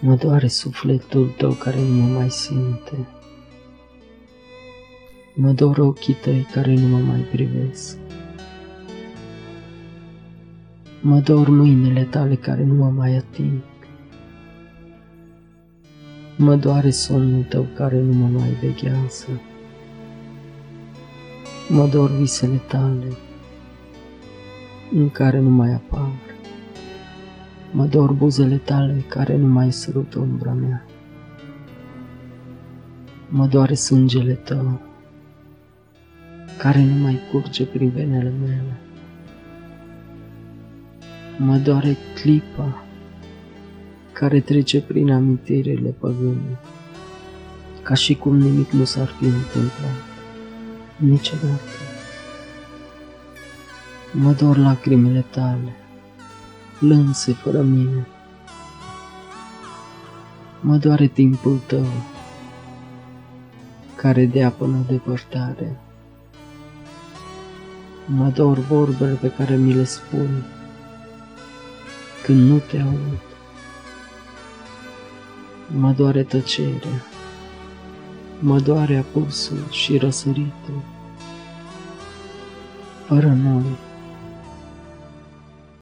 Mă doare sufletul tău care nu mă mai simte. Mă dor ochii tăi care nu mă mai privesc. Mă dor mâinile tale care nu mă mai ating. Mă doare somnul tău care nu mă mai veghează. Mă dor visele tale în care nu mai apar. Mă dor buzele tale care nu mai sărut umbra mea. Mă doare sângele tău care nu mai curge prin venele mele. Mă doare clipa care trece prin amintirile păgâne, ca și cum nimic nu s-ar fi întâmplat niciodată. Mă dor lacrimile tale, plânse fără mine. Mă doare timpul tău, care dea până depărtare. Mă dor vorbele pe care mi le spun când nu te aud. Mă doare tăcerea, mă doare apusul și răsăritul. Fără noi,